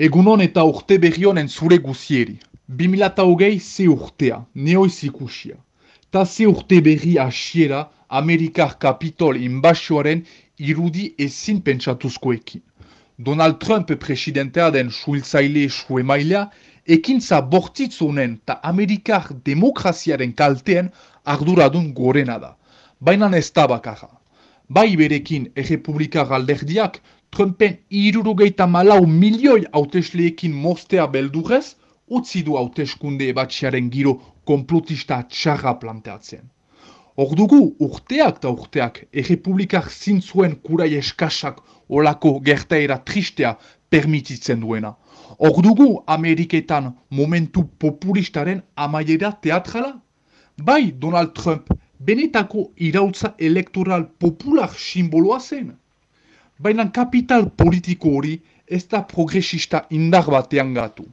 Egunon eta urte berri honen zure guzieri. 2008 ze urtea, neoiz ikusia. Ta ze urte berri asiera Amerikar Kapitol inbasioaren irudi ezin pentsatuzkoekin. Donald Trump presidentea den suiltzaile suemailea, ekintza bortitzunen ta Amerikar demokraziaren kaltean arduradun gorena da. Baina ez da bakarra. Bai berekin errepublikar alderdiak Trumpen irurugeita malau milioi hautesleekin mostea beldurez, utzi du hauteskunde batxiaren giro komplotista txarra planteatzen. Ordugu urteak eta urteak errepublikak zintzuen kurai eskasak olako gertaera tristea permititzen duena. Ordugu Ameriketan momentu populistaren amaiera teatrala? Bai, Donald Trump, benetako irautza elektoral popular simboloa zen baina kapital politiko hori ez da progresista indar batean gatu.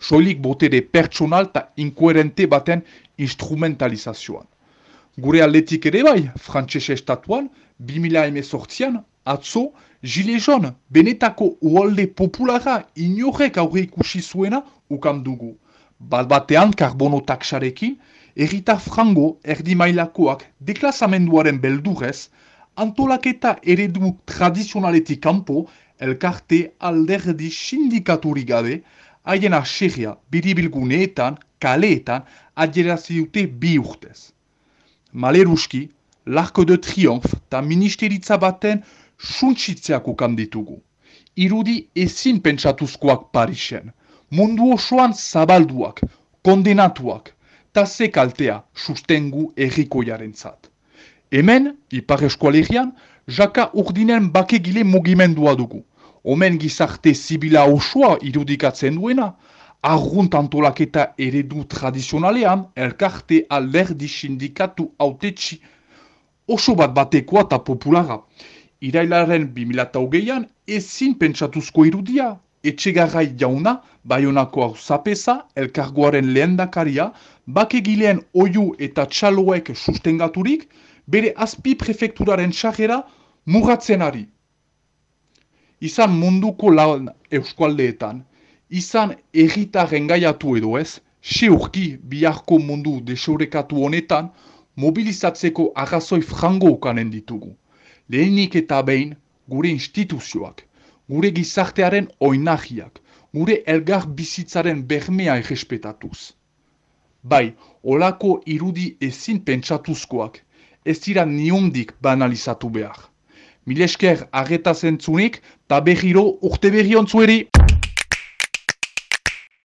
Soilik botere pertsonal eta inkoherente baten instrumentalizazioan. Gure aldetik ere bai, frantzese estatuan, 2000 emezortzian, atzo, gile joan, benetako ualde populara inorek aurre ikusi zuena ukam dugu. Bat batean karbono taksarekin, erita frango erdi mailakoak deklasamenduaren beldurez, antolaketa eredu tradizionaletik kanpo elkarte alderdi sindikaturik gabe haien aserria biribilguneetan, kaleetan adierazi dute bi urtez. Maleruski, Larko de Triomphe eta ministeritza baten suntsitzeak ukan ditugu. Irudi ezin pentsatuzkoak Parisen, mundu osoan zabalduak, kondenatuak, eta zekaltea sustengu errikoiaren zat. Hemen, ipar eskualerian, jaka urdinen bakegile mugimendua dugu. Omen gizarte zibila osoa irudikatzen duena, argunt antolaketa eredu tradizionalean, elkarte alderdi sindikatu autetxi oso bat batekoa eta populara. Irailaren 2008an ezin pentsatuzko irudia, etxegarrai jauna, baionako hau zapesa, elkargoaren lehendakaria, bakegileen oiu eta txaloek sustengaturik, bere azpi prefekturaren txajera murratzen ari. Izan munduko lan euskualdeetan, izan erritaren gaiatu edo ez, seurki biharko mundu deseurekatu honetan, mobilizatzeko arrazoi frango ukanen ditugu. Lehenik eta behin, gure instituzioak, gure gizartearen oinahiak, gure elgar bizitzaren bermea errespetatuz. Bai, olako irudi ezin pentsatuzkoak, ez dira niundik banalizatu behar. Milesker arreta zentzunik, ta behiro urte berri!